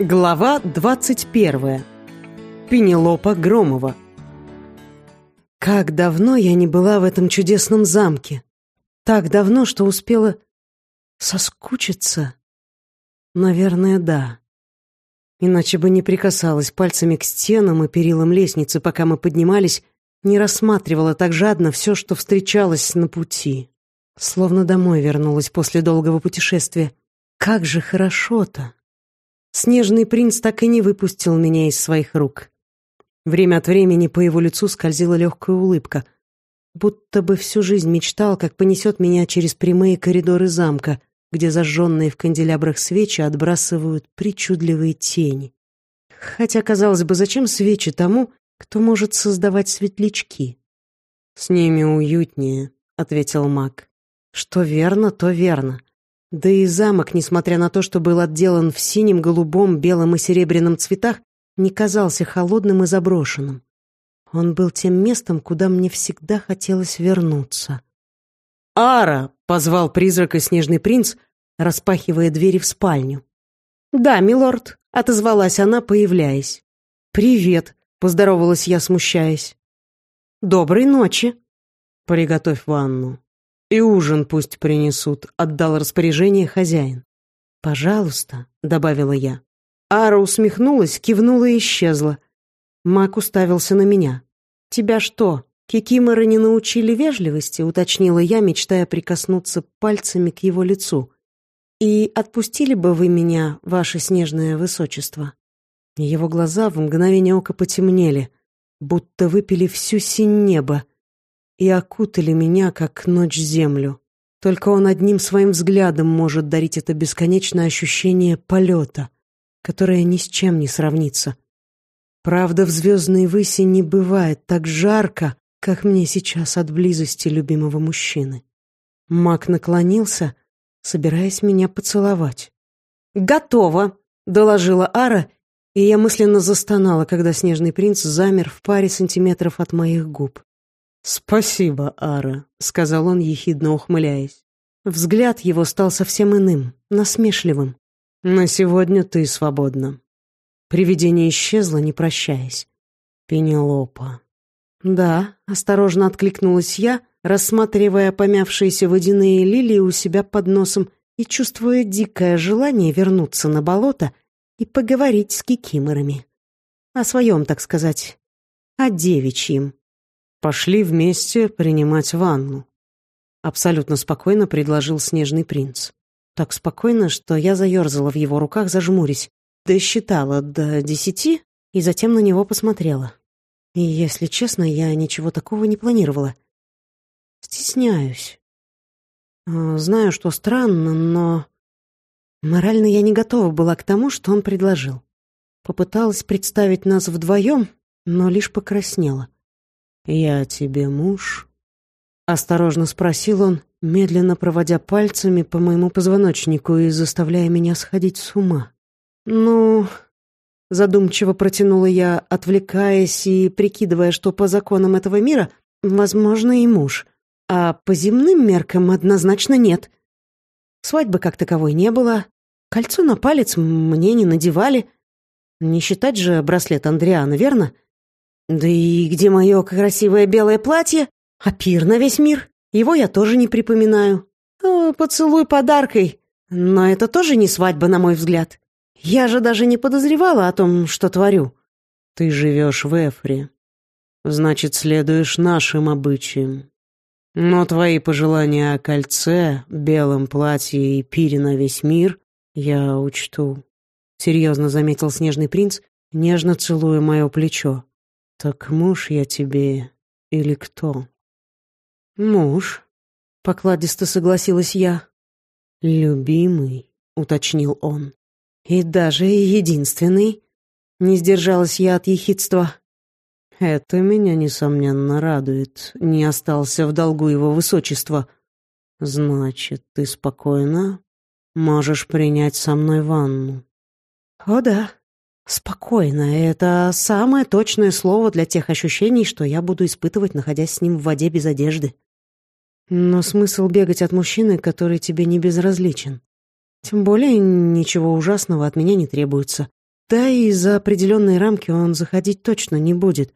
Глава 21. Пенелопа Громова. Как давно я не была в этом чудесном замке. Так давно, что успела соскучиться. Наверное, да. Иначе бы не прикасалась пальцами к стенам и перилам лестницы, пока мы поднимались, не рассматривала так жадно все, что встречалось на пути. Словно домой вернулась после долгого путешествия. Как же хорошо-то! Снежный принц так и не выпустил меня из своих рук. Время от времени по его лицу скользила легкая улыбка, будто бы всю жизнь мечтал, как понесет меня через прямые коридоры замка, где зажженные в канделябрах свечи отбрасывают причудливые тени. Хотя, казалось бы, зачем свечи тому, кто может создавать светлячки? «С ними уютнее», — ответил маг. «Что верно, то верно. Да и замок, несмотря на то, что был отделан в синем, голубом, белом и серебряном цветах, не казался холодным и заброшенным. Он был тем местом, куда мне всегда хотелось вернуться. «Ара!» — позвал призрака снежный принц, распахивая двери в спальню. «Да, милорд», — отозвалась она, появляясь. «Привет», — поздоровалась я, смущаясь. «Доброй ночи». «Приготовь ванну», «И ужин пусть принесут», — отдал распоряжение хозяин. «Пожалуйста», — добавила я. Ара усмехнулась, кивнула и исчезла. Мак уставился на меня. «Тебя что, кикиморы не научили вежливости?» — уточнила я, мечтая прикоснуться пальцами к его лицу. «И отпустили бы вы меня, ваше снежное высочество?» Его глаза в мгновение ока потемнели, будто выпили всю синь неба, и окутали меня, как ночь землю. Только он одним своим взглядом может дарить это бесконечное ощущение полета, которое ни с чем не сравнится. Правда, в звездной выси не бывает так жарко, как мне сейчас от близости любимого мужчины. Мак наклонился, собираясь меня поцеловать. «Готово!» — доложила Ара, и я мысленно застонала, когда снежный принц замер в паре сантиметров от моих губ. «Спасибо, Ара», — сказал он, ехидно ухмыляясь. Взгляд его стал совсем иным, насмешливым. «На сегодня ты свободна». Привидение исчезло, не прощаясь. «Пенелопа». «Да», — осторожно откликнулась я, рассматривая помявшиеся водяные лилии у себя под носом и чувствуя дикое желание вернуться на болото и поговорить с кикиморами. О своем, так сказать, о девичьем. Пошли вместе принимать ванну. Абсолютно спокойно предложил снежный принц. Так спокойно, что я заерзала в его руках, зажмурясь, досчитала до десяти и затем на него посмотрела. И, если честно, я ничего такого не планировала. Стесняюсь. А, знаю, что странно, но... Морально я не готова была к тому, что он предложил. Попыталась представить нас вдвоем, но лишь покраснела. «Я тебе муж?» Осторожно спросил он, медленно проводя пальцами по моему позвоночнику и заставляя меня сходить с ума. «Ну...» Задумчиво протянула я, отвлекаясь и прикидывая, что по законам этого мира, возможно, и муж, а по земным меркам однозначно нет. Свадьбы как таковой не было, кольцо на палец мне не надевали. Не считать же браслет Андриана, верно? — да и где мое красивое белое платье? А пир на весь мир? Его я тоже не припоминаю. О, поцелуй подаркой. Но это тоже не свадьба, на мой взгляд. Я же даже не подозревала о том, что творю. Ты живешь в Эфре. Значит, следуешь нашим обычаям. Но твои пожелания о кольце, белом платье и пире на весь мир я учту. Серьезно заметил снежный принц, нежно целуя мое плечо. «Так муж я тебе или кто?» «Муж», — покладисто согласилась я. «Любимый», — уточнил он. «И даже единственный», — не сдержалась я от ехидства. «Это меня, несомненно, радует. Не остался в долгу его высочества. Значит, ты спокойно можешь принять со мной ванну?» «О да», Спокойно — это самое точное слово для тех ощущений, что я буду испытывать, находясь с ним в воде без одежды. Но смысл бегать от мужчины, который тебе не безразличен? Тем более ничего ужасного от меня не требуется. Да и за определенные рамки он заходить точно не будет.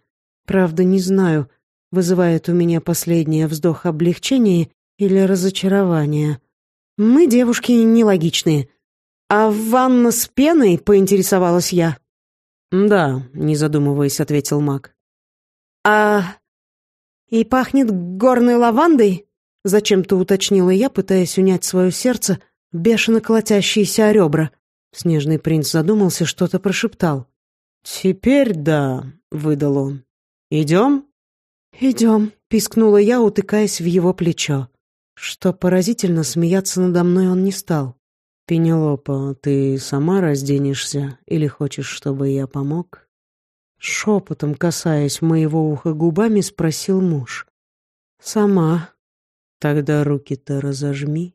Правда, не знаю, вызывает у меня последнее вздох облегчения или разочарования. Мы, девушки, нелогичные. А ванна с пеной, поинтересовалась я. Да, не задумываясь, ответил Мак. А и пахнет горной лавандой? Зачем-то уточнила я, пытаясь унять свое сердце, бешено колотящиеся о ребра. Снежный принц задумался, что-то прошептал. «Теперь да», — выдал он. «Идем?» «Идем», — пискнула я, утыкаясь в его плечо. Что поразительно, смеяться надо мной он не стал. «Пенелопа, ты сама разденешься или хочешь, чтобы я помог?» Шепотом, касаясь моего уха губами, спросил муж. «Сама». «Тогда руки-то разожми.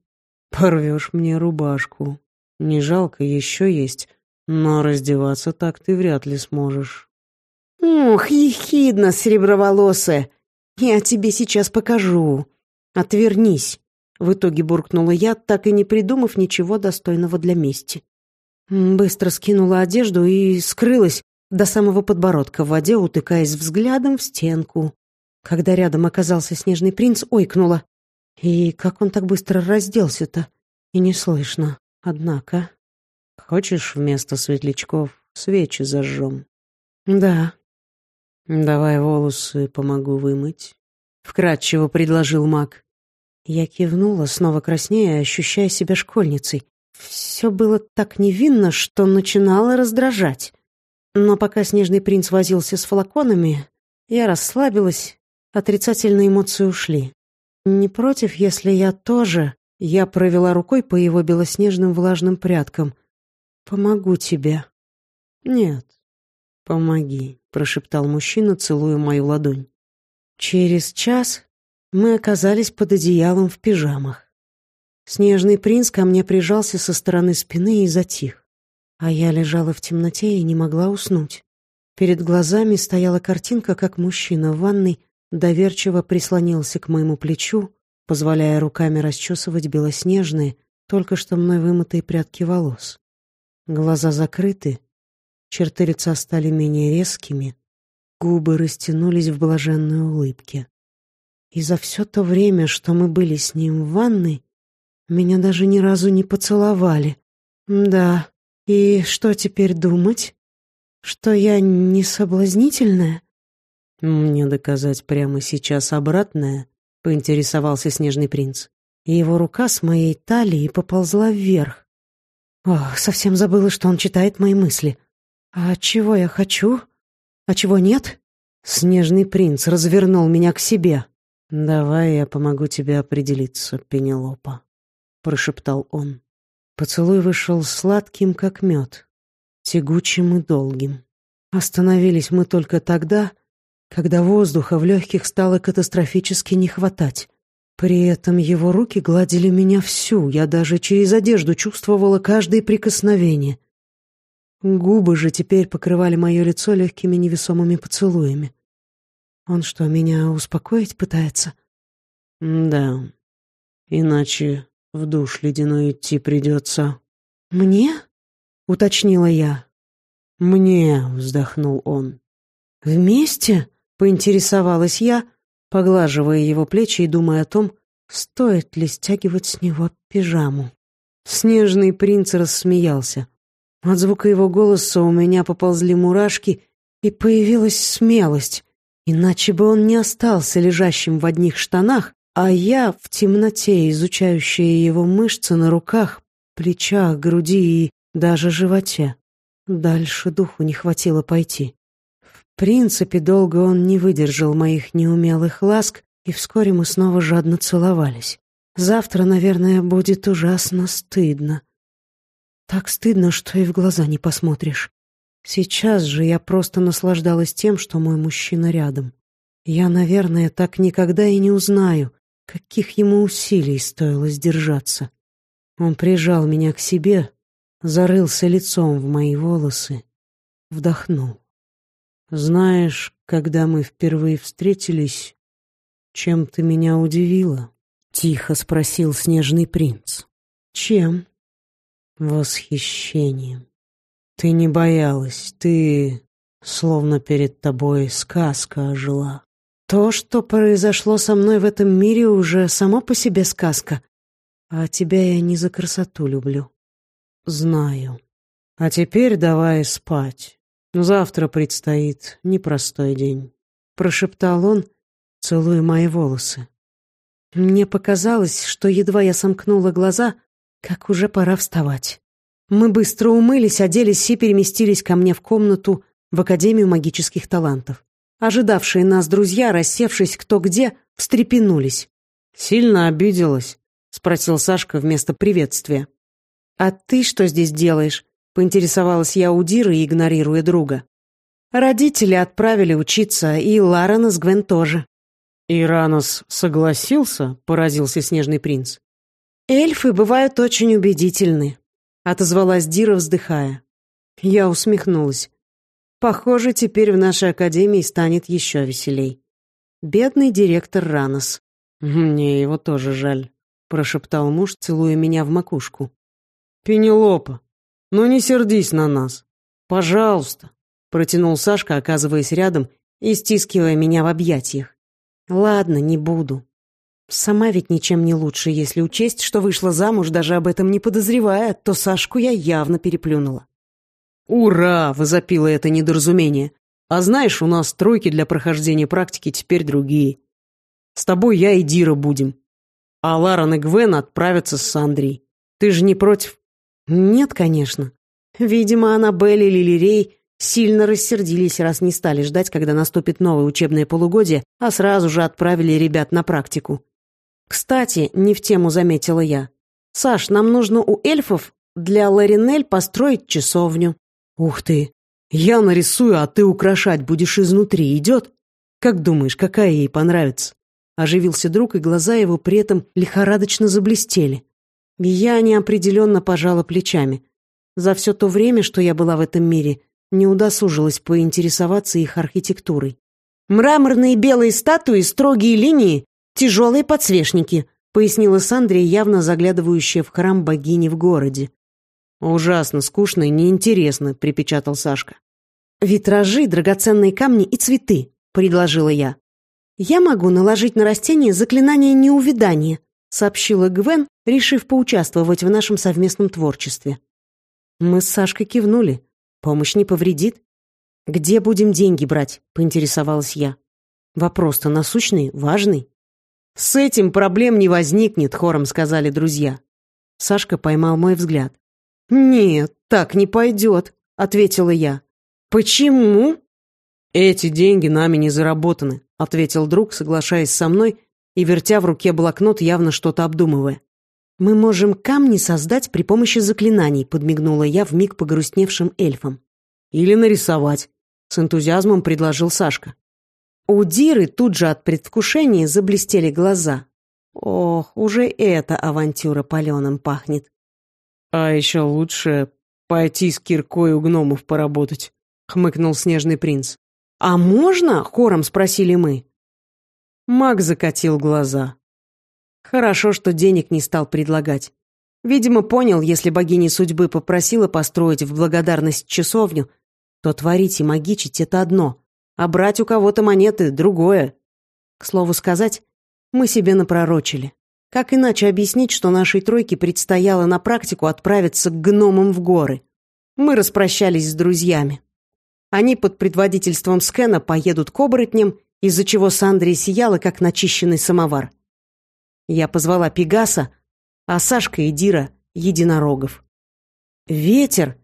Порвешь мне рубашку. Не жалко, еще есть, но раздеваться так ты вряд ли сможешь». «Ух, ехидно, сереброволосая! Я тебе сейчас покажу. Отвернись!» В итоге буркнула я, так и не придумав ничего достойного для мести. Быстро скинула одежду и скрылась до самого подбородка в воде, утыкаясь взглядом в стенку. Когда рядом оказался снежный принц, ойкнула. И как он так быстро разделся-то? И не слышно, однако. «Хочешь вместо светлячков свечи зажжем?» «Да», «Давай волосы помогу вымыть», — вкратчиво предложил маг. Я кивнула, снова краснея, ощущая себя школьницей. Все было так невинно, что начинало раздражать. Но пока снежный принц возился с флаконами, я расслабилась, отрицательные эмоции ушли. Не против, если я тоже... Я провела рукой по его белоснежным влажным прядкам. «Помогу тебе». «Нет, помоги», прошептал мужчина, целуя мою ладонь. Через час мы оказались под одеялом в пижамах. Снежный принц ко мне прижался со стороны спины и затих, а я лежала в темноте и не могла уснуть. Перед глазами стояла картинка, как мужчина в ванной доверчиво прислонился к моему плечу, позволяя руками расчесывать белоснежные, только что мной вымытые прядки волос. Глаза закрыты, Черты лица стали менее резкими, губы растянулись в блаженной улыбке. И за все то время, что мы были с ним в ванной, меня даже ни разу не поцеловали. Да, и что теперь думать? Что я не соблазнительная? Мне доказать прямо сейчас обратное, поинтересовался снежный принц. И его рука с моей талии поползла вверх. Ох, совсем забыла, что он читает мои мысли. «А чего я хочу? А чего нет?» Снежный принц развернул меня к себе. «Давай я помогу тебе определиться, Пенелопа», — прошептал он. Поцелуй вышел сладким, как мед, тягучим и долгим. Остановились мы только тогда, когда воздуха в легких стало катастрофически не хватать. При этом его руки гладили меня всю, я даже через одежду чувствовала каждое прикосновение. Губы же теперь покрывали мое лицо легкими невесомыми поцелуями. Он что, меня успокоить пытается? Да. Иначе в душ ледяной идти придется. Мне? Уточнила я. Мне, вздохнул он. Вместе? Поинтересовалась я, поглаживая его плечи и думая о том, стоит ли стягивать с него пижаму. Снежный принц рассмеялся. От звука его голоса у меня поползли мурашки, и появилась смелость. Иначе бы он не остался лежащим в одних штанах, а я в темноте, изучающая его мышцы на руках, плечах, груди и даже животе. Дальше духу не хватило пойти. В принципе, долго он не выдержал моих неумелых ласк, и вскоре мы снова жадно целовались. Завтра, наверное, будет ужасно стыдно. Так стыдно, что и в глаза не посмотришь. Сейчас же я просто наслаждалась тем, что мой мужчина рядом. Я, наверное, так никогда и не узнаю, каких ему усилий стоило сдержаться. Он прижал меня к себе, зарылся лицом в мои волосы, вдохнул. «Знаешь, когда мы впервые встретились, чем ты меня удивила?» — тихо спросил снежный принц. «Чем?» восхищением. Ты не боялась, ты словно перед тобой сказка ожила. То, что произошло со мной в этом мире, уже само по себе сказка. А тебя я не за красоту люблю. Знаю. А теперь давай спать. Завтра предстоит непростой день. Прошептал он, целуя мои волосы. Мне показалось, что едва я сомкнула глаза, как уже пора вставать. Мы быстро умылись, оделись и переместились ко мне в комнату в Академию магических талантов. Ожидавшие нас друзья, рассевшись кто где, встрепенулись. «Сильно обиделась?» — спросил Сашка вместо приветствия. «А ты что здесь делаешь?» — поинтересовалась я у Диры, игнорируя друга. Родители отправили учиться, и Ларена с Гвен тоже. «Иранос согласился?» — поразился Снежный принц. «Эльфы бывают очень убедительны», — отозвалась Дира, вздыхая. Я усмехнулась. Похоже, теперь в нашей академии станет еще веселей. Бедный директор Ранос. «Мне его тоже жаль», — прошептал муж, целуя меня в макушку. «Пенелопа, ну не сердись на нас. Пожалуйста», — протянул Сашка, оказываясь рядом и стискивая меня в объятиях. «Ладно, не буду. Сама ведь ничем не лучше, если учесть, что вышла замуж, даже об этом не подозревая, то Сашку я явно переплюнула. «Ура!» — возопило это недоразумение. «А знаешь, у нас тройки для прохождения практики теперь другие. С тобой я и Дира будем. А Ларан и Гвен отправятся с Сандрей. Ты же не против?» «Нет, конечно. Видимо, Аннабель и Лилирей сильно рассердились, раз не стали ждать, когда наступит новое учебное полугодие, а сразу же отправили ребят на практику. Кстати, не в тему заметила я. Саш, нам нужно у эльфов для Ларинель построить часовню. «Ух ты! Я нарисую, а ты украшать будешь изнутри. Идет? Как думаешь, какая ей понравится?» Оживился друг, и глаза его при этом лихорадочно заблестели. Я неопределенно пожала плечами. За все то время, что я была в этом мире, не удосужилась поинтересоваться их архитектурой. «Мраморные белые статуи, строгие линии, тяжелые подсвечники», пояснила Сандрия, явно заглядывающая в храм богини в городе. «Ужасно скучно и неинтересно», — припечатал Сашка. «Витражи, драгоценные камни и цветы», — предложила я. «Я могу наложить на растение заклинание неувядания», — сообщила Гвен, решив поучаствовать в нашем совместном творчестве. Мы с Сашкой кивнули. Помощь не повредит. «Где будем деньги брать?» — поинтересовалась я. Вопрос-то насущный, важный. «С этим проблем не возникнет», — хором сказали друзья. Сашка поймал мой взгляд. «Нет, так не пойдет», — ответила я. «Почему?» «Эти деньги нами не заработаны», — ответил друг, соглашаясь со мной и вертя в руке блокнот, явно что-то обдумывая. «Мы можем камни создать при помощи заклинаний», — подмигнула я в миг погрустневшим эльфам. «Или нарисовать», — с энтузиазмом предложил Сашка. У Диры тут же от предвкушения заблестели глаза. Ох, уже эта авантюра паленым пахнет. «А еще лучше пойти с киркой у гномов поработать», — хмыкнул снежный принц. «А можно?» — хором спросили мы. Маг закатил глаза. Хорошо, что денег не стал предлагать. Видимо, понял, если богиня судьбы попросила построить в благодарность часовню, то творить и магичить — это одно, а брать у кого-то монеты — другое. К слову сказать, мы себе напророчили. Как иначе объяснить, что нашей тройке предстояло на практику отправиться к гномам в горы? Мы распрощались с друзьями. Они под предводительством Скена поедут к оборотням, из-за чего Сандре сияла, как начищенный самовар. Я позвала Пегаса, а Сашка и Дира — единорогов. Ветер,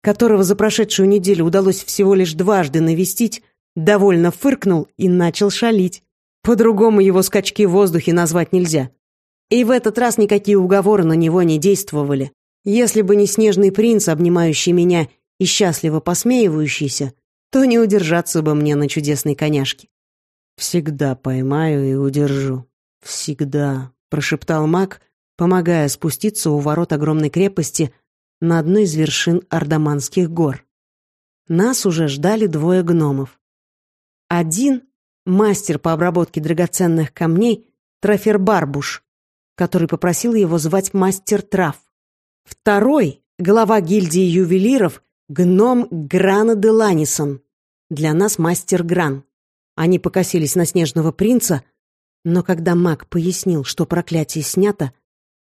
которого за прошедшую неделю удалось всего лишь дважды навестить, довольно фыркнул и начал шалить. По-другому его скачки в воздухе назвать нельзя. И в этот раз никакие уговоры на него не действовали. Если бы не снежный принц, обнимающий меня и счастливо посмеивающийся, то не удержаться бы мне на чудесной коняшке. «Всегда поймаю и удержу. Всегда», — прошептал маг, помогая спуститься у ворот огромной крепости на одной из вершин Ардаманских гор. Нас уже ждали двое гномов. Один — мастер по обработке драгоценных камней Трофер Барбуш, который попросил его звать мастер трав. Второй, глава гильдии ювелиров, Гном Грана де Ланисон. Для нас мастер Гран. Они покосились на снежного принца, но когда маг пояснил, что проклятие снято,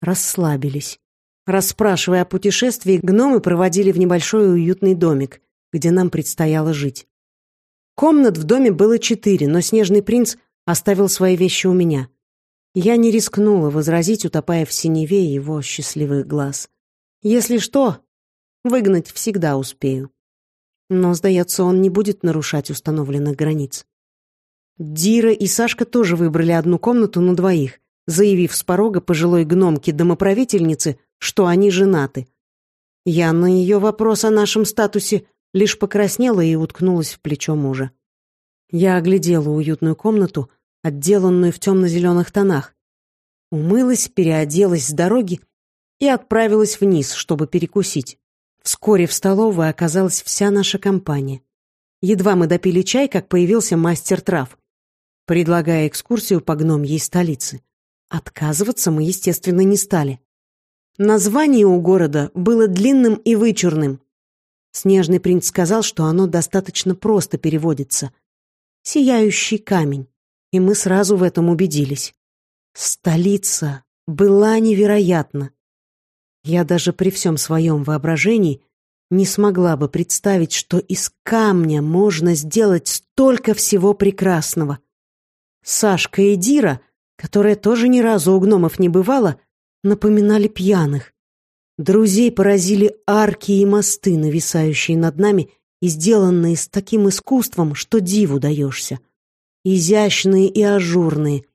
расслабились. Расспрашивая о путешествии, гномы проводили в небольшой уютный домик, где нам предстояло жить. Комнат в доме было четыре, но снежный принц оставил свои вещи у меня. Я не рискнула возразить, утопая в синеве его счастливых глаз. Если что, выгнать всегда успею. Но, сдается, он не будет нарушать установленных границ. Дира и Сашка тоже выбрали одну комнату на двоих, заявив с порога пожилой гномке-домоправительнице, что они женаты. Я на ее вопрос о нашем статусе лишь покраснела и уткнулась в плечо мужа. Я оглядела уютную комнату, отделанную в темно-зеленых тонах. Умылась, переоделась с дороги и отправилась вниз, чтобы перекусить. Вскоре в столовой оказалась вся наша компания. Едва мы допили чай, как появился мастер трав, предлагая экскурсию по гномьей столице. Отказываться мы, естественно, не стали. Название у города было длинным и вычурным. Снежный принц сказал, что оно достаточно просто переводится. «Сияющий камень» и мы сразу в этом убедились. Столица была невероятна. Я даже при всем своем воображении не смогла бы представить, что из камня можно сделать столько всего прекрасного. Сашка и Дира, которая тоже ни разу у гномов не бывала, напоминали пьяных. Друзей поразили арки и мосты, нависающие над нами и сделанные с таким искусством, что диву даешься изящные и ажурные,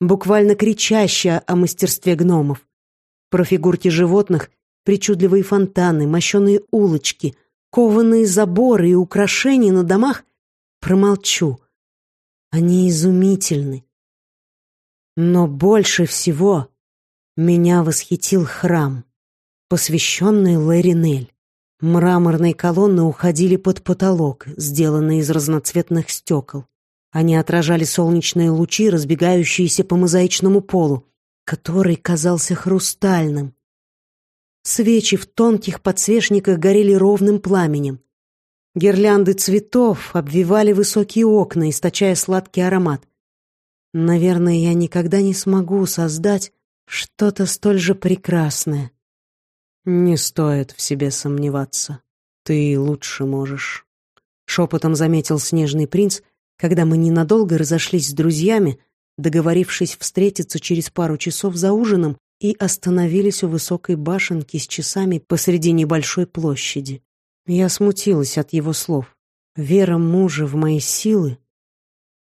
буквально кричащие о мастерстве гномов. Про фигурки животных причудливые фонтаны, мощеные улочки, кованые заборы и украшения на домах промолчу. Они изумительны. Но больше всего меня восхитил храм, посвященный Лэри Нель. Мраморные колонны уходили под потолок, сделанный из разноцветных стекол. Они отражали солнечные лучи, разбегающиеся по мозаичному полу, который казался хрустальным. Свечи в тонких подсвечниках горели ровным пламенем. Гирлянды цветов обвивали высокие окна, источая сладкий аромат. Наверное, я никогда не смогу создать что-то столь же прекрасное. Не стоит в себе сомневаться. Ты лучше можешь. Шепотом заметил снежный принц — когда мы ненадолго разошлись с друзьями, договорившись встретиться через пару часов за ужином и остановились у высокой башенки с часами посреди небольшой площади. Я смутилась от его слов. Вера мужа в мои силы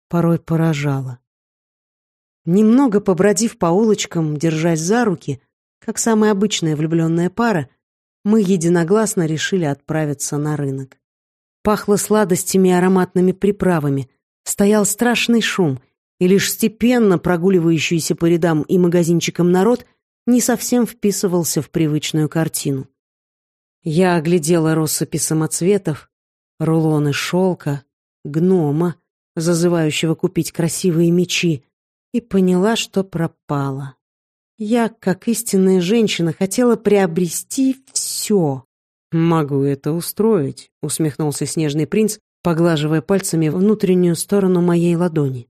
порой поражала. Немного побродив по улочкам, держась за руки, как самая обычная влюбленная пара, мы единогласно решили отправиться на рынок. Пахло сладостями и ароматными приправами — стоял страшный шум, и лишь степенно прогуливающийся по рядам и магазинчикам народ не совсем вписывался в привычную картину. Я оглядела россыпи самоцветов, рулоны шелка, гнома, зазывающего купить красивые мечи, и поняла, что пропала. Я, как истинная женщина, хотела приобрести все. «Могу это устроить», — усмехнулся снежный принц, поглаживая пальцами внутреннюю сторону моей ладони.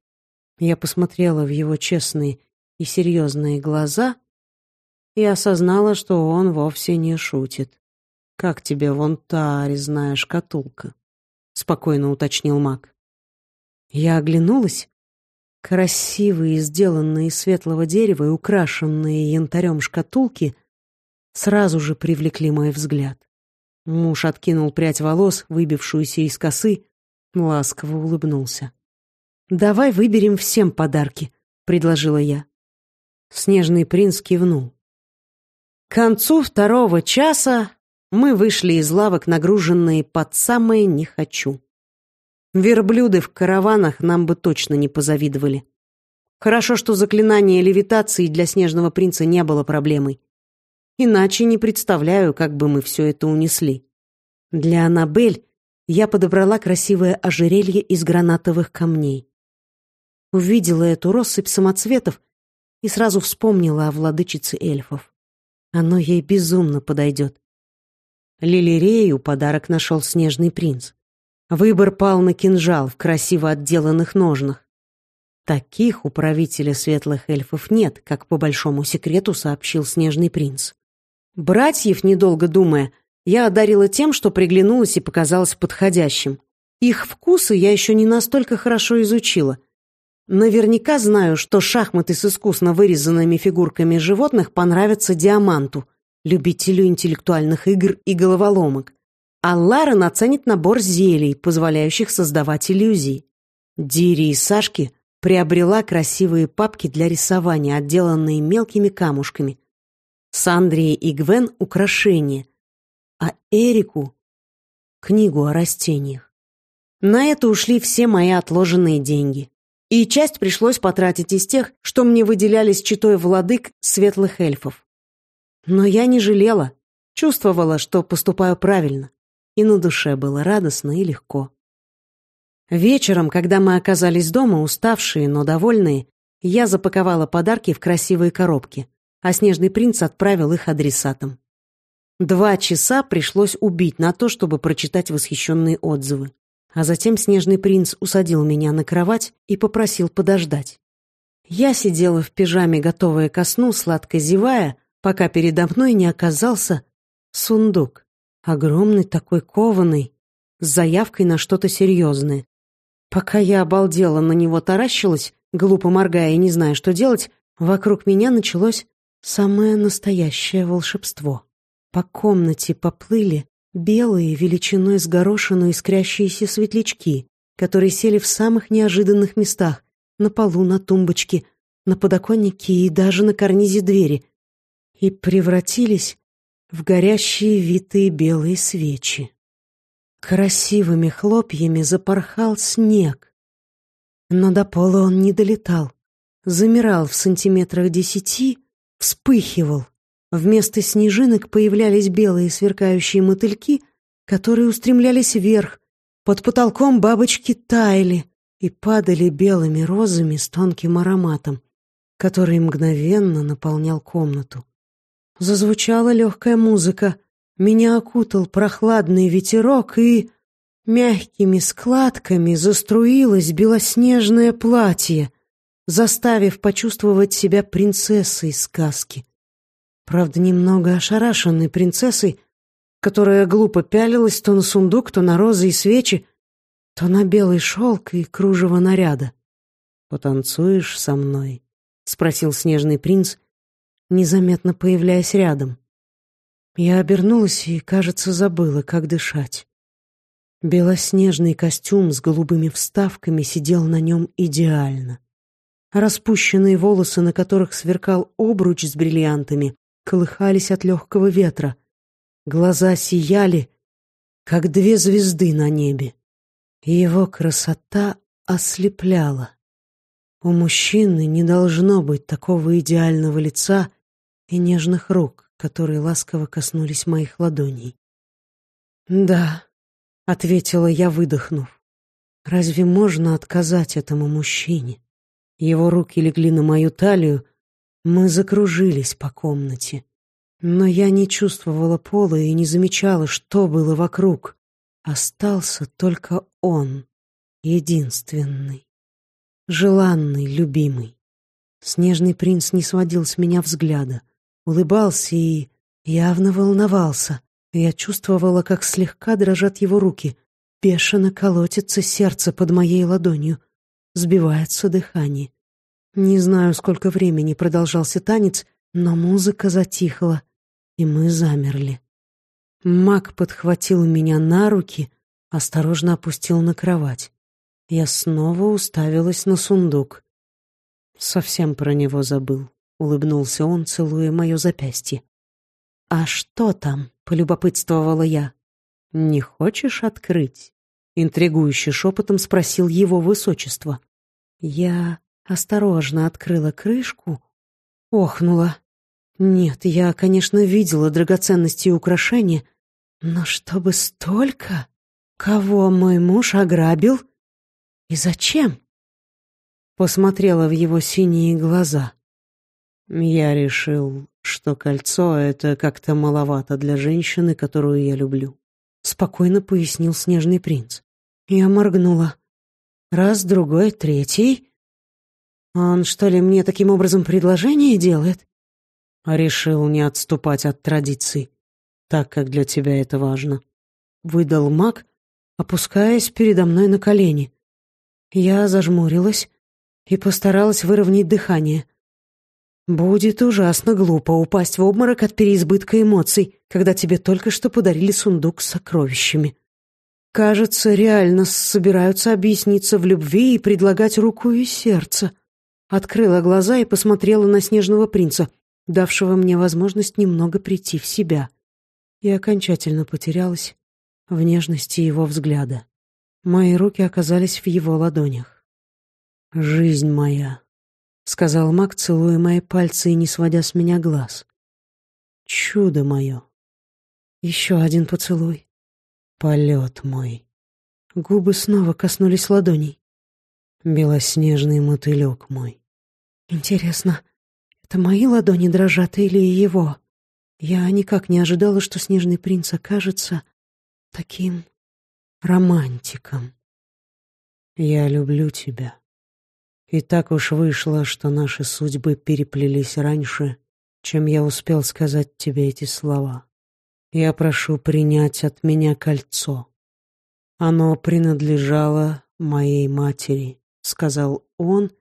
Я посмотрела в его честные и серьезные глаза и осознала, что он вовсе не шутит. «Как тебе вон та резная шкатулка?» — спокойно уточнил маг. Я оглянулась. Красивые, сделанные из светлого дерева и украшенные янтарем шкатулки сразу же привлекли мой взгляд. Муж откинул прядь волос, выбившуюся из косы, ласково улыбнулся. «Давай выберем всем подарки», — предложила я. Снежный принц кивнул. К концу второго часа мы вышли из лавок, нагруженные под самое «не хочу». Верблюды в караванах нам бы точно не позавидовали. Хорошо, что заклинание левитации для снежного принца не было проблемой. Иначе не представляю, как бы мы все это унесли. Для Аннабель я подобрала красивое ожерелье из гранатовых камней. Увидела эту россыпь самоцветов и сразу вспомнила о владычице эльфов. Оно ей безумно подойдет. Лилирею подарок нашел снежный принц. Выбор пал на кинжал в красиво отделанных ножнах. Таких у правителя светлых эльфов нет, как по большому секрету сообщил снежный принц. Братьев, недолго думая, я одарила тем, что приглянулось и показалось подходящим. Их вкусы я еще не настолько хорошо изучила. Наверняка знаю, что шахматы с искусно вырезанными фигурками животных понравятся Диаманту, любителю интеллектуальных игр и головоломок. А Ларен оценит набор зелий, позволяющих создавать иллюзии. Дири и Сашки приобрела красивые папки для рисования, отделанные мелкими камушками. Сандре и Гвен — украшения, а Эрику — книгу о растениях. На это ушли все мои отложенные деньги. И часть пришлось потратить из тех, что мне выделялись читой владык светлых эльфов. Но я не жалела, чувствовала, что поступаю правильно, и на душе было радостно и легко. Вечером, когда мы оказались дома, уставшие, но довольные, я запаковала подарки в красивые коробки, а Снежный принц отправил их адресатам. Два часа пришлось убить на то, чтобы прочитать восхищенные отзывы. А затем Снежный принц усадил меня на кровать и попросил подождать. Я сидела в пижаме, готовая ко сну, сладко зевая, пока передо мной не оказался сундук. Огромный такой кованый, с заявкой на что-то серьезное. Пока я обалдела на него таращилась, глупо моргая и не зная, что делать, вокруг меня началось самое настоящее волшебство. По комнате поплыли белые, величиной с горошину искрящиеся светлячки, которые сели в самых неожиданных местах, на полу, на тумбочке, на подоконнике и даже на карнизе двери, и превратились в горящие витые белые свечи. Красивыми хлопьями запорхал снег. Но до пола он не долетал, замирал в сантиметрах десяти, вспыхивал. Вместо снежинок появлялись белые сверкающие мотыльки, которые устремлялись вверх. Под потолком бабочки таяли и падали белыми розами с тонким ароматом, который мгновенно наполнял комнату. Зазвучала легкая музыка. Меня окутал прохладный ветерок, и мягкими складками заструилось белоснежное платье, заставив почувствовать себя принцессой сказки. Правда, немного ошарашенной принцессой, которая глупо пялилась то на сундук, то на розы и свечи, то на белый шелк и кружево наряда. «Потанцуешь со мной?» — спросил снежный принц, незаметно появляясь рядом. Я обернулась и, кажется, забыла, как дышать. Белоснежный костюм с голубыми вставками сидел на нем идеально. Распущенные волосы, на которых сверкал обруч с бриллиантами, колыхались от легкого ветра. Глаза сияли, как две звезды на небе. Его красота ослепляла. У мужчины не должно быть такого идеального лица и нежных рук, которые ласково коснулись моих ладоней. «Да», — ответила я, выдохнув. «Разве можно отказать этому мужчине?» Его руки легли на мою талию, мы закружились по комнате. Но я не чувствовала пола и не замечала, что было вокруг. Остался только он, единственный, желанный, любимый. Снежный принц не сводил с меня взгляда улыбался и явно волновался. Я чувствовала, как слегка дрожат его руки. Бешено колотится сердце под моей ладонью. Сбивается дыхание. Не знаю, сколько времени продолжался танец, но музыка затихла, и мы замерли. Мак подхватил меня на руки, осторожно опустил на кровать. Я снова уставилась на сундук. Совсем про него забыл улыбнулся он, целуя мое запястье. «А что там?» — полюбопытствовала я. «Не хочешь открыть?» — интригующе шепотом спросил его высочество. Я осторожно открыла крышку, охнула. Нет, я, конечно, видела драгоценности и украшения, но чтобы столько? Кого мой муж ограбил? И зачем? Посмотрела в его синие глаза. Я решил что кольцо — это как-то маловато для женщины, которую я люблю. Спокойно пояснил снежный принц. Я моргнула. Раз, другой, третий. Он что ли мне таким образом предложение делает? Решил не отступать от традиций, так как для тебя это важно. Выдал маг, опускаясь передо мной на колени. Я зажмурилась и постаралась выровнять дыхание. Будет ужасно глупо упасть в обморок от переизбытка эмоций, когда тебе только что подарили сундук с сокровищами. Кажется, реально собираются объясниться в любви и предлагать руку и сердце. Открыла глаза и посмотрела на снежного принца, давшего мне возможность немного прийти в себя. И окончательно потерялась в нежности его взгляда. Мои руки оказались в его ладонях. «Жизнь моя», — сказал маг, целуя мои пальцы и не сводя с меня глаз. «Чудо мое». Еще один поцелуй. Полет мой. Губы снова коснулись ладоней. Белоснежный мотылек мой. Интересно, это мои ладони дрожат или его? Я никак не ожидала, что снежный принц окажется таким романтиком. Я люблю тебя. И так уж вышло, что наши судьбы переплелись раньше, чем я успел сказать тебе эти слова. Я прошу принять от меня кольцо. Оно принадлежало моей матери, сказал он,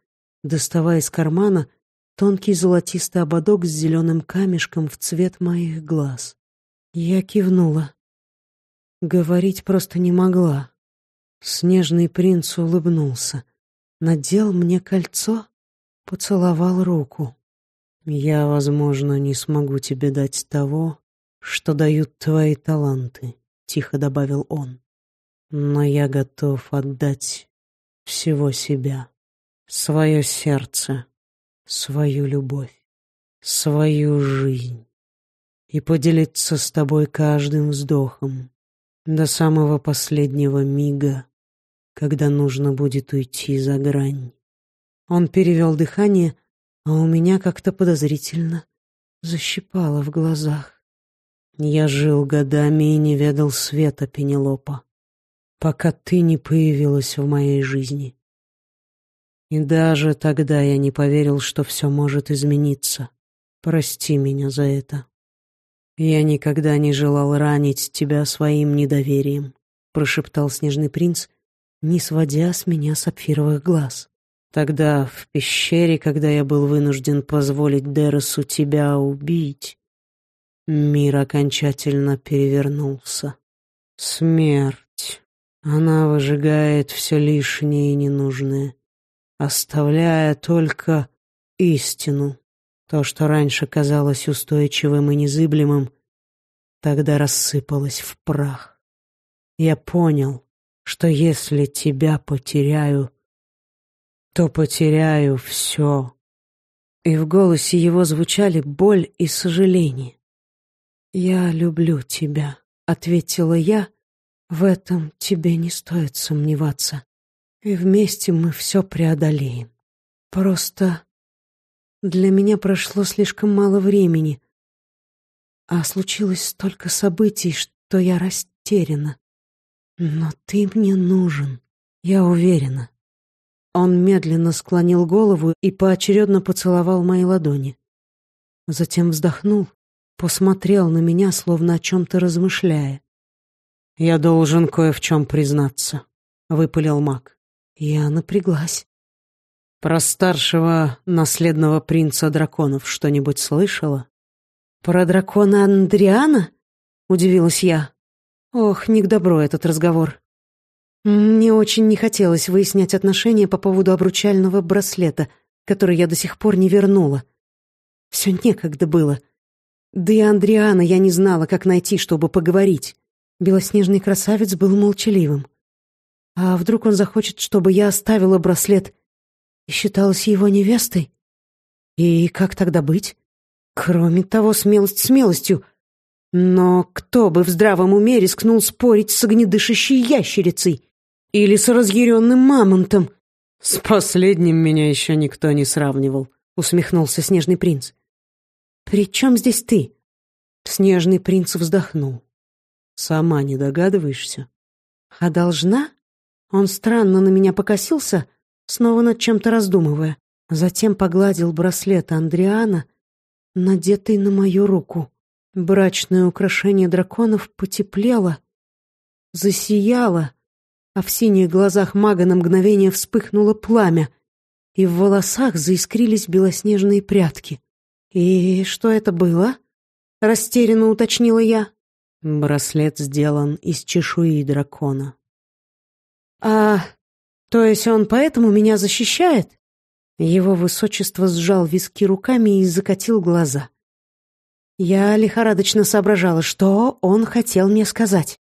доставая из кармана тонкий золотистый ободок с зеленым камешком в цвет моих глаз. Я кивнула. Говорить просто не могла. Снежный принц улыбнулся, надел мне кольцо, поцеловал руку. Я, возможно, не смогу тебе дать того, что дают твои таланты, тихо добавил он. Но я готов отдать всего себя, свое сердце, свою любовь, свою жизнь и поделиться с тобой каждым вздохом до самого последнего мига, когда нужно будет уйти за грань. Он перевел дыхание, а у меня как-то подозрительно защипало в глазах. Я жил годами и не ведал света, Пенелопа, пока ты не появилась в моей жизни. И даже тогда я не поверил, что все может измениться. Прости меня за это. Я никогда не желал ранить тебя своим недоверием, прошептал снежный принц, не сводя с меня сапфировых глаз. Тогда в пещере, когда я был вынужден позволить Дересу тебя убить, Мир окончательно перевернулся. Смерть. Она выжигает все лишнее и ненужное, оставляя только истину. То, что раньше казалось устойчивым и незыблемым, тогда рассыпалось в прах. Я понял, что если тебя потеряю, то потеряю все. И в голосе его звучали боль и сожаление. «Я люблю тебя», — ответила я. «В этом тебе не стоит сомневаться. И вместе мы все преодолеем. Просто для меня прошло слишком мало времени, а случилось столько событий, что я растеряна. Но ты мне нужен, я уверена». Он медленно склонил голову и поочередно поцеловал мои ладони. Затем вздохнул посмотрел на меня, словно о чем-то размышляя. «Я должен кое в чем признаться», — выпалил маг. Я напряглась. «Про старшего наследного принца драконов что-нибудь слышала?» «Про дракона Андриана?» — удивилась я. «Ох, не к добру этот разговор. Мне очень не хотелось выяснять отношения по поводу обручального браслета, который я до сих пор не вернула. Все некогда было». Да и Андриана я не знала, как найти, чтобы поговорить. Белоснежный красавец был молчаливым. А вдруг он захочет, чтобы я оставила браслет и считалась его невестой? И как тогда быть? Кроме того, смелость смелостью. Но кто бы в здравом уме рискнул спорить с огнедышащей ящерицей? Или с разъяренным мамонтом? «С последним меня еще никто не сравнивал», — усмехнулся снежный принц. при чем здесь ты?» Снежный принц вздохнул. «Сама не догадываешься?» «А должна?» Он странно на меня покосился, снова над чем-то раздумывая. Затем погладил браслет Андриана, надетый на мою руку. Брачное украшение драконов потеплело, засияло, а в синих глазах мага на мгновение вспыхнуло пламя, и в волосах заискрились белоснежные прядки. «И что это было?» — растерянно уточнила я. Браслет сделан из чешуи дракона. «А, то есть он поэтому меня защищает?» Его высочество сжал виски руками и закатил глаза. Я лихорадочно соображала, что он хотел мне сказать.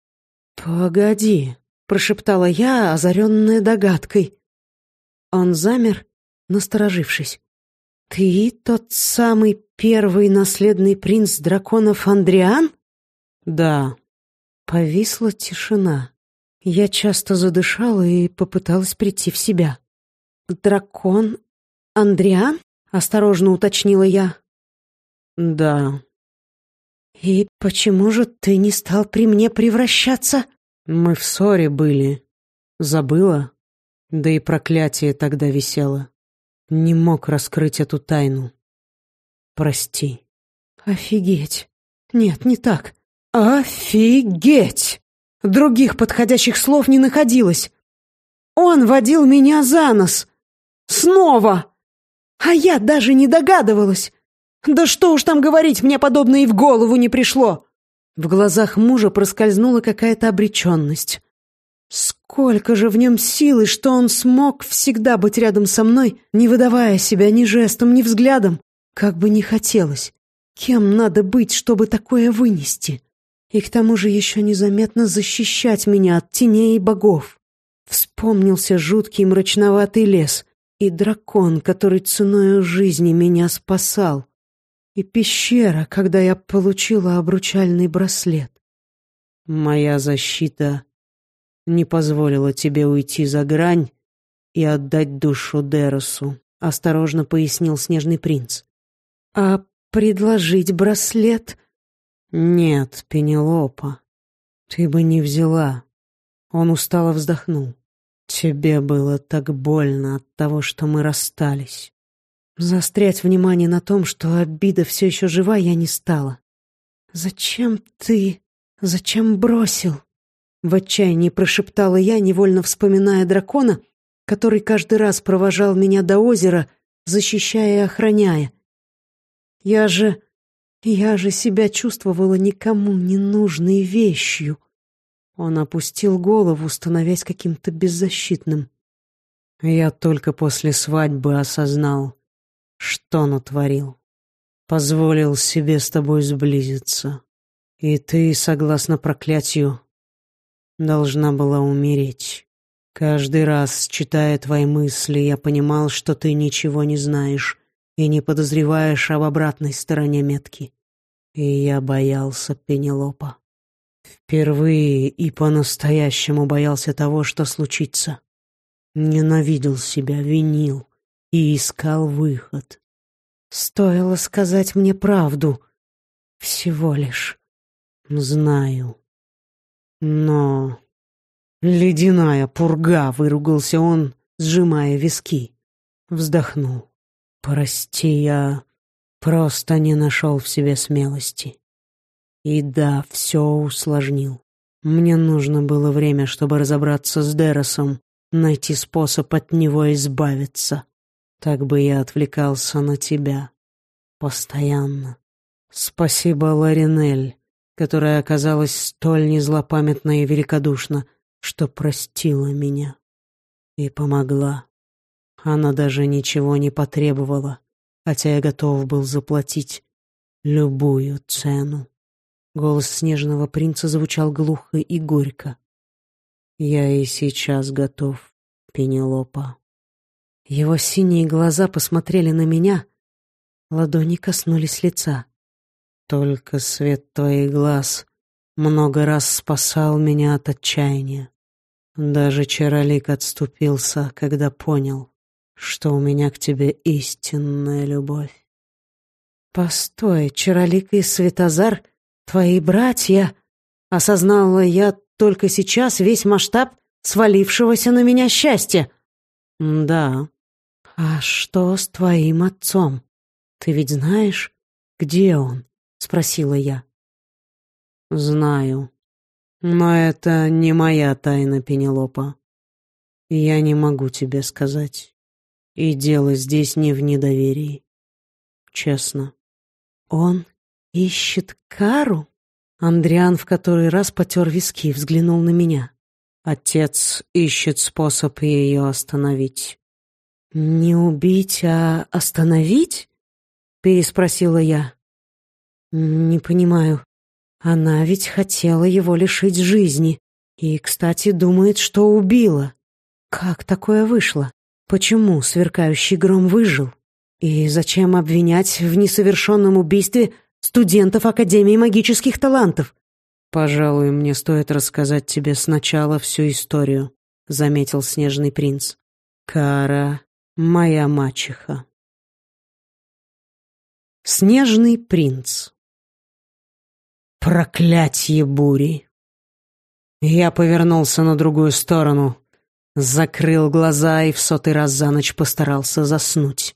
«Погоди», — прошептала я, озаренная догадкой. Он замер, насторожившись. «Ты тот самый первый наследный принц драконов Андриан?» «Да». Повисла тишина. Я часто задышала и попыталась прийти в себя. «Дракон Андриан?» — осторожно уточнила я. «Да». «И почему же ты не стал при мне превращаться?» «Мы в ссоре были. Забыла? Да и проклятие тогда висело. Не мог раскрыть эту тайну. Прости». «Офигеть! Нет, не так. Офигеть!» Других подходящих слов не находилось. Он водил меня за нос. Снова! А я даже не догадывалась. Да что уж там говорить, мне подобное и в голову не пришло. В глазах мужа проскользнула какая-то обреченность. Сколько же в нем силы, что он смог всегда быть рядом со мной, не выдавая себя ни жестом, ни взглядом, как бы не хотелось. Кем надо быть, чтобы такое вынести? И к тому же еще незаметно защищать меня от теней и богов. Вспомнился жуткий мрачноватый лес, и дракон, который ценою жизни меня спасал, и пещера, когда я получила обручальный браслет. Моя защита не позволила тебе уйти за грань и отдать душу Деросу, осторожно пояснил снежный принц. А предложить браслет? Нет, Пенелопа, ты бы не взяла. Он устало вздохнул. Тебе было так больно от того, что мы расстались. Застрять внимание на том, что обида все еще жива, я не стала. «Зачем ты? Зачем бросил?» В отчаянии прошептала я, невольно вспоминая дракона, который каждый раз провожал меня до озера, защищая и охраняя. Я же... я же себя чувствовала никому не нужной вещью. Он опустил голову, становясь каким-то беззащитным. Я только после свадьбы осознал, что натворил. Позволил себе с тобой сблизиться. И ты, согласно проклятию, должна была умереть. Каждый раз, читая твои мысли, я понимал, что ты ничего не знаешь и не подозреваешь об обратной стороне метки. И я боялся Пенелопа. Впервые и по-настоящему боялся того, что случится. Ненавидел себя, винил и искал выход. Стоило сказать мне правду. Всего лишь. Знаю. Но... Ледяная пурга, выругался он, сжимая виски. Вздохнул. Прости, я просто не нашел в себе смелости. И да, все усложнил. Мне нужно было время, чтобы разобраться с Деросом, найти способ от него избавиться. Так бы я отвлекался на тебя. Постоянно. Спасибо, Ларинель, которая оказалась столь незлопамятна и великодушна, что простила меня. И помогла. Она даже ничего не потребовала, хотя я готов был заплатить любую цену. Голос снежного принца звучал глухо и горько. «Я и сейчас готов, Пенелопа». Его синие глаза посмотрели на меня, ладони коснулись лица. «Только свет твоих глаз много раз спасал меня от отчаяния. Даже Чаролик отступился, когда понял, что у меня к тебе истинная любовь. «Постой, Чаролик и Светозар, твои братья!» Осознала я только сейчас весь масштаб свалившегося на меня счастья. «Да». «А что с твоим отцом? Ты ведь знаешь, где он?» — спросила я. «Знаю. Но это не моя тайна, Пенелопа. Я не могу тебе сказать. И дело здесь не в недоверии. Честно. Он ищет Кару? Андриан в который раз потер виски и взглянул на меня. Отец ищет способ ее остановить. «Не убить, а остановить?» — переспросила я. «Не понимаю. Она ведь хотела его лишить жизни. И, кстати, думает, что убила. Как такое вышло? Почему сверкающий гром выжил? И зачем обвинять в несовершенном убийстве студентов Академии магических талантов? «Пожалуй, мне стоит рассказать тебе сначала всю историю», — заметил снежный принц. «Кара — моя мачеха». Снежный принц Проклятье бури! Я повернулся на другую сторону, закрыл глаза и в сотый раз за ночь постарался заснуть.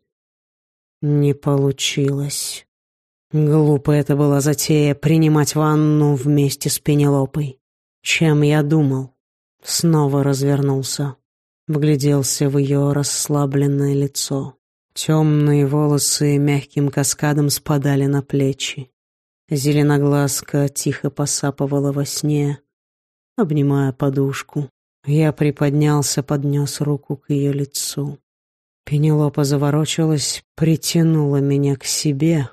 Не получилось. Глупо это была затея принимать ванну вместе с Пенелопой. Чем я думал? Снова развернулся, вгляделся в ее расслабленное лицо. Темные волосы мягким каскадом спадали на плечи. Зеленоглазка тихо посапывала во сне, обнимая подушку. Я приподнялся, поднес руку к ее лицу. Пенелопа заворочилась, притянула меня к себе,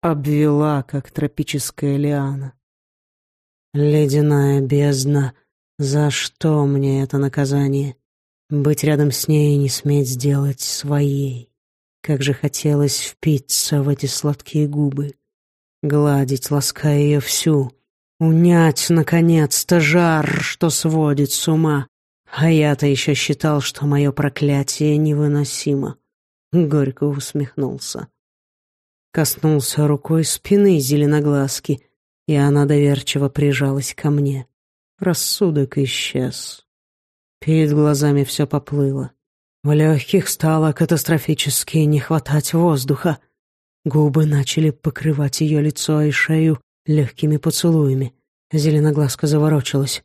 обвела, как тропическая лиана. Ледяная бездна, за что мне это наказание? Быть рядом с ней и не сметь сделать своей. Как же хотелось впиться в эти сладкие губы гладить, лаская ее всю, унять, наконец-то, жар, что сводит с ума. А я-то еще считал, что мое проклятие невыносимо. Горько усмехнулся. Коснулся рукой спины зеленоглазки, и она доверчиво прижалась ко мне. Рассудок исчез. Перед глазами все поплыло. В легких стало катастрофически не хватать воздуха — Губы начали покрывать ее лицо и шею легкими поцелуями. Зеленоглазка заворочилась.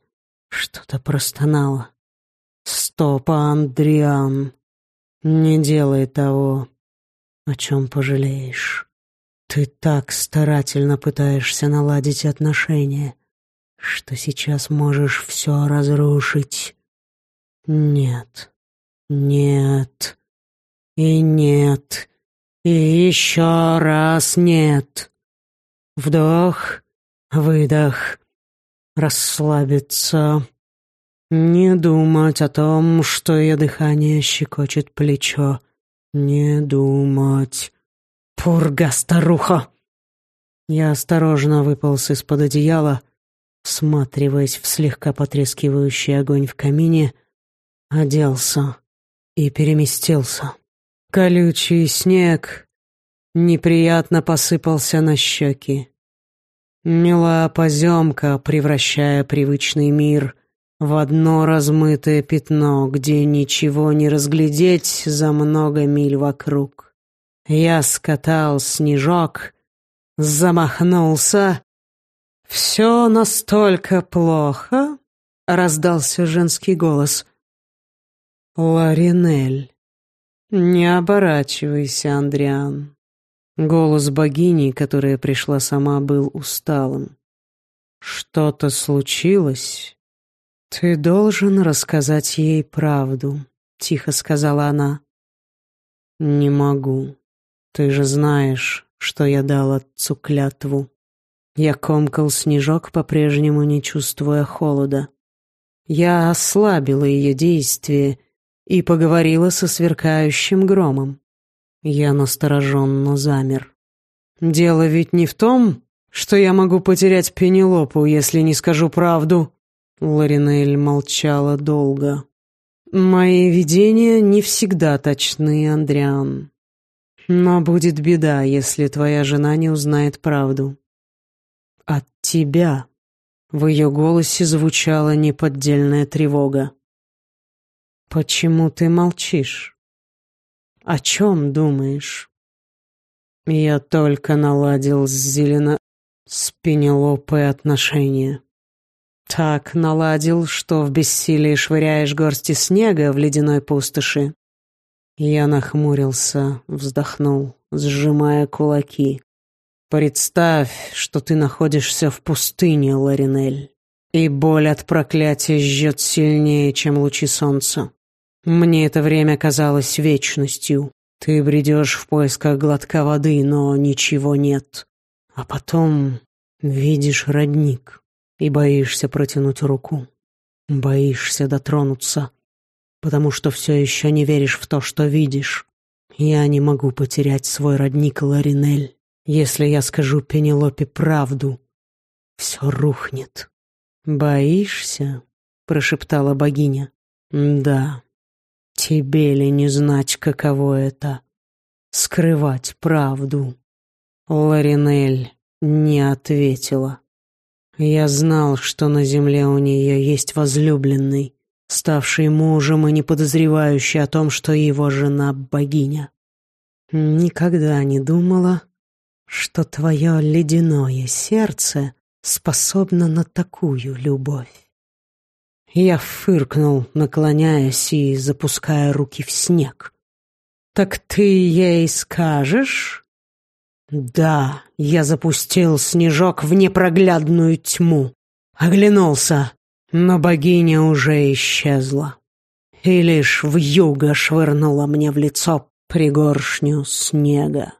Что-то простонало. «Стоп, Андриан! Не делай того, о чем пожалеешь. Ты так старательно пытаешься наладить отношения, что сейчас можешь все разрушить. Нет, нет и нет». И еще раз нет. Вдох, выдох, расслабиться. Не думать о том, что ее дыхание щекочет плечо. Не думать. Пурга, старуха! Я осторожно выполз из-под одеяла, всматриваясь в слегка потрескивающий огонь в камине, оделся и переместился. Колючий снег неприятно посыпался на щеки. Мела поземка, превращая привычный мир в одно размытое пятно, где ничего не разглядеть за много миль вокруг. Я скатал снежок, замахнулся. «Все настолько плохо?» — раздался женский голос. «Ларинель». «Не оборачивайся, Андриан». Голос богини, которая пришла сама, был усталым. «Что-то случилось?» «Ты должен рассказать ей правду», — тихо сказала она. «Не могу. Ты же знаешь, что я дал отцу клятву». Я комкал снежок, по-прежнему не чувствуя холода. Я ослабила ее действие и поговорила со сверкающим громом. Я настороженно замер. «Дело ведь не в том, что я могу потерять Пенелопу, если не скажу правду». Ларинель молчала долго. «Мои видения не всегда точны, Андриан. Но будет беда, если твоя жена не узнает правду. От тебя. В ее голосе звучала неподдельная тревога. Почему ты молчишь? О чем думаешь? Я только наладил с Зелено... с Пенелопой отношения. Так наладил, что в бессилии швыряешь горсти снега в ледяной пустоши. Я нахмурился, вздохнул, сжимая кулаки. Представь, что ты находишься в пустыне, Ларинель, и боль от проклятия жжет сильнее, чем лучи солнца. Мне это время казалось вечностью. Ты бредешь в поисках глотка воды, но ничего нет. А потом видишь родник и боишься протянуть руку. Боишься дотронуться, потому что все еще не веришь в то, что видишь. Я не могу потерять свой родник Ларинель. Если я скажу Пенелопе правду, все рухнет. «Боишься?» — прошептала богиня. «Да, тебе ли не знать, каково это — скрывать правду?» Ларинель не ответила. Я знал, что на земле у нее есть возлюбленный, ставший мужем и не подозревающий о том, что его жена — богиня. Никогда не думала, что твое ледяное сердце способно на такую любовь. Я фыркнул, наклоняясь и запуская руки в снег. «Так ты ей скажешь?» Да, я запустил снежок в непроглядную тьму. Оглянулся, но богиня уже исчезла. И лишь в юго швырнула мне в лицо пригоршню снега.